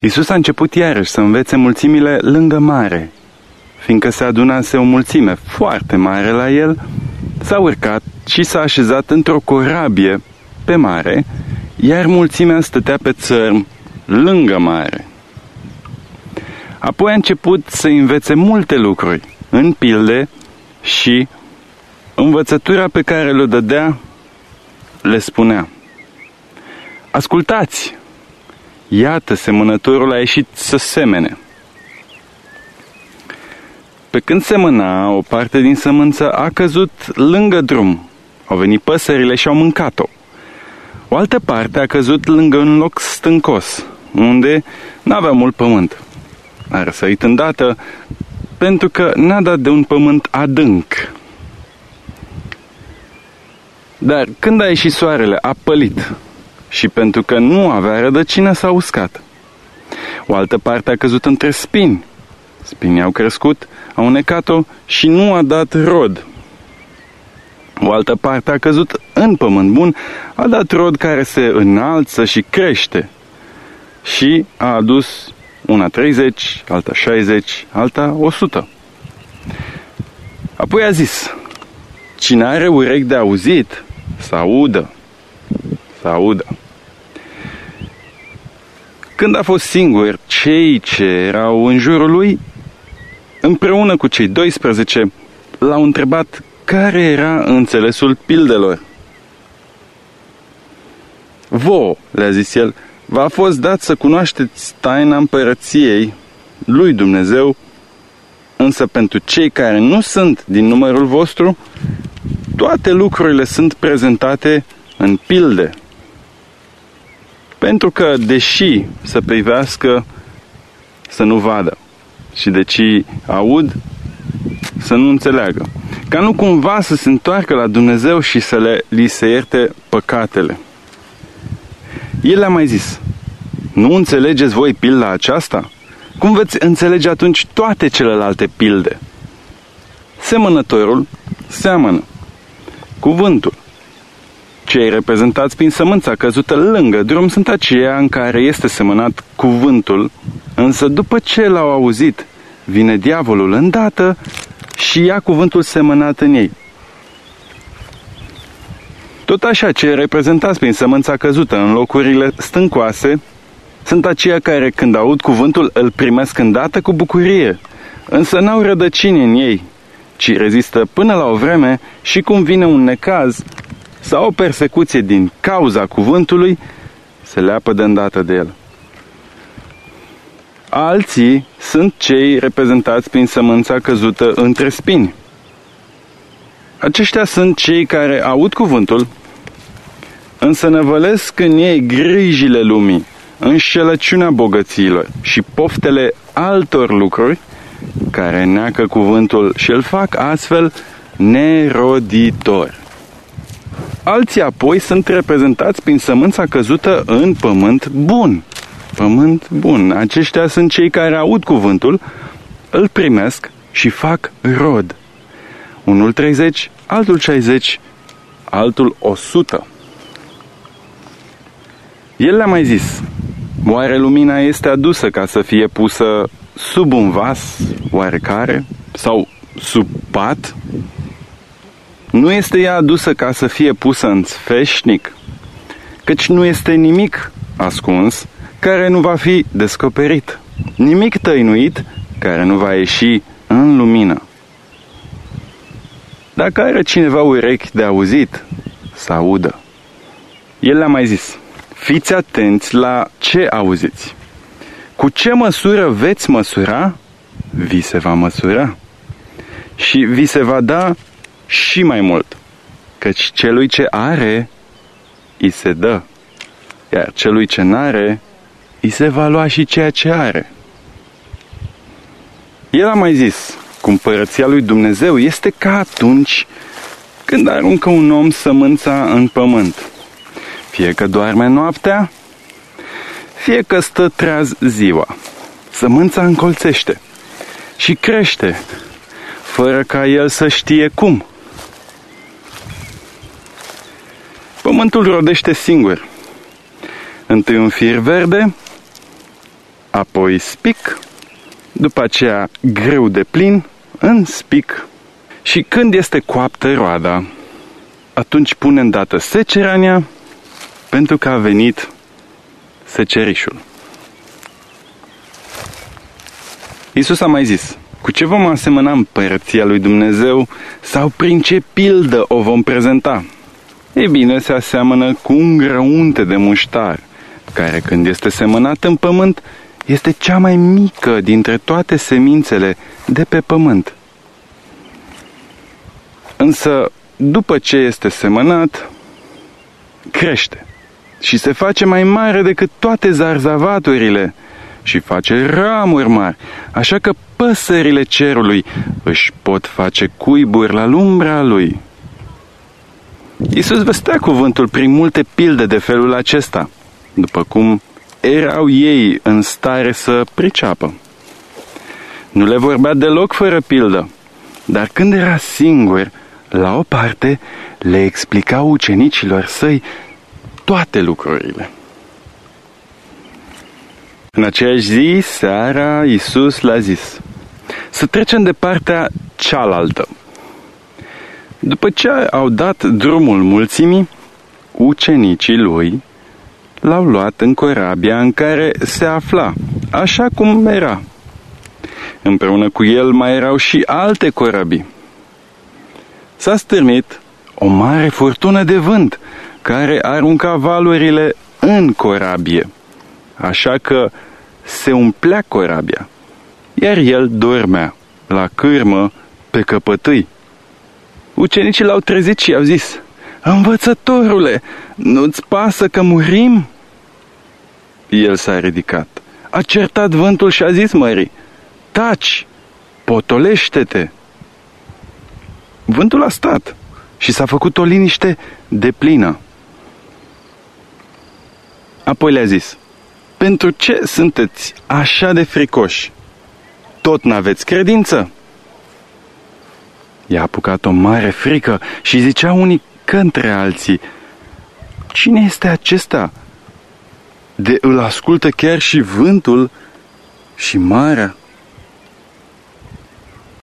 Isus a început iarăși să învețe mulțimile lângă mare. Fiindcă se adunase o mulțime foarte mare la el, s-a urcat și s-a așezat într-o corabie pe mare, iar mulțimea stătea pe țărm lângă mare. Apoi a început să învețe multe lucruri, în pilde și învățătura pe care le dădea le spunea. Ascultați! Iată, semănătorul a ieșit să semene. Pe când semăna, o parte din sămânță a căzut lângă drum. Au venit păsările și au mâncat-o. O altă parte a căzut lângă un loc stâncos, unde n-avea mult pământ. A răsărit îndată pentru că n-a dat de un pământ adânc. Dar când a ieșit soarele, a pălit și pentru că nu avea rădăcină s-a uscat. O altă parte a căzut între spini. Spinii au crescut, au unecat-o și nu a dat rod. O altă parte a căzut în pământ bun, a dat rod care se înalță și crește. Și a adus una 30, alta 60, alta 100. Apoi a zis, cine are urechi de auzit, să audă să audă. Când a fost singur, cei ce erau în jurul lui, împreună cu cei 12, l-au întrebat care era înțelesul pildelor. Vo, le-a zis el, v-a fost dat să cunoașteți taina împărăției lui Dumnezeu, însă pentru cei care nu sunt din numărul vostru, toate lucrurile sunt prezentate în pilde. Pentru că, deși să privească, să nu vadă și deci aud, să nu înțeleagă. Ca nu cumva să se întoarcă la Dumnezeu și să le, li se ierte păcatele. El a mai zis, nu înțelegeți voi pilda aceasta? Cum veți înțelege atunci toate celelalte pilde? Semănătorul seamănă. Cuvântul cei reprezentați prin sămânța căzută lângă drum sunt aceia în care este semănat cuvântul, însă după ce l-au auzit, vine diavolul îndată și ia cuvântul semănat în ei. Tot așa, cei reprezentați prin sămânța căzută în locurile stâncoase sunt aceia care, când aud cuvântul, îl primesc îndată cu bucurie, însă n-au rădăcini în ei, ci rezistă până la o vreme și cum vine un necaz, sau o persecuție din cauza cuvântului, se leapă de îndată de el. Alții sunt cei reprezentați prin sămânța căzută între spini. Aceștia sunt cei care aud cuvântul, însă năvălesc în ei grijile lumii, înșelăciunea bogățiilor și poftele altor lucruri care neacă cuvântul și îl fac astfel neroditor. Alții apoi sunt reprezentați prin sămânța căzută în pământ bun. Pământ bun. Aceștia sunt cei care aud cuvântul, îl primesc și fac rod. Unul 30, altul 60, altul 100. El le-a mai zis, oare lumina este adusă ca să fie pusă sub un vas oarecare sau sub pat nu este ea adusă ca să fie pusă în sfeșnic, căci nu este nimic ascuns care nu va fi descoperit, nimic tăinuit care nu va ieși în lumină. Dacă are cineva urechi de auzit, să audă. El le-a mai zis, fiți atenți la ce auziți. Cu ce măsură veți măsura, vi se va măsura. Și vi se va da și mai mult, căci celui ce are, îi se dă, iar celui ce n-are, îi se va lua și ceea ce are. El a mai zis, cu împărăția lui Dumnezeu este ca atunci când aruncă un om sămânța în pământ. Fie că doarme noaptea, fie că stă treaz ziua. Sămânța încolțește și crește, fără ca el să știe cum. Pământul rodește singur. Întâi un fir verde, apoi spic, după aceea greu de plin, în spic și când este coaptă roada, atunci pune dată secerea în ea, pentru că a venit secerișul. Iisus a mai zis, cu ce vom asemăna împărăția lui Dumnezeu sau prin ce pildă o vom prezenta? Ei bine, se aseamănă cu un grăunte de muștar, care când este semănat în pământ, este cea mai mică dintre toate semințele de pe pământ. Însă, după ce este semănat, crește și se face mai mare decât toate zarzavaturile și face ramuri mari, așa că păsările cerului își pot face cuiburi la lumbra lui. Iisus vestea cuvântul prin multe pilde de felul acesta, după cum erau ei în stare să priceapă. Nu le vorbea deloc fără pildă, dar când era singur, la o parte, le explica ucenicilor săi toate lucrurile. În aceeași zi, seara, Iisus l-a zis, să trecem de partea cealaltă. După ce au dat drumul mulțimii, ucenicii lui l-au luat în corabia în care se afla, așa cum era. Împreună cu el mai erau și alte corabii. S-a stârnit o mare furtună de vânt care arunca valurile în corabie, așa că se umplea corabia, iar el dormea la cârmă pe căpătâi. Ucenicii l-au trezit și au zis, Învățătorule, nu-ți pasă că murim? El s-a ridicat, a certat vântul și a zis mării, Taci, potolește-te! Vântul a stat și s-a făcut o liniște de plină. Apoi le-a zis, pentru ce sunteți așa de fricoși? Tot n-aveți credință? I-a apucat o mare frică și zicea unii către alții, Cine este acesta? De îl ascultă chiar și vântul și marea.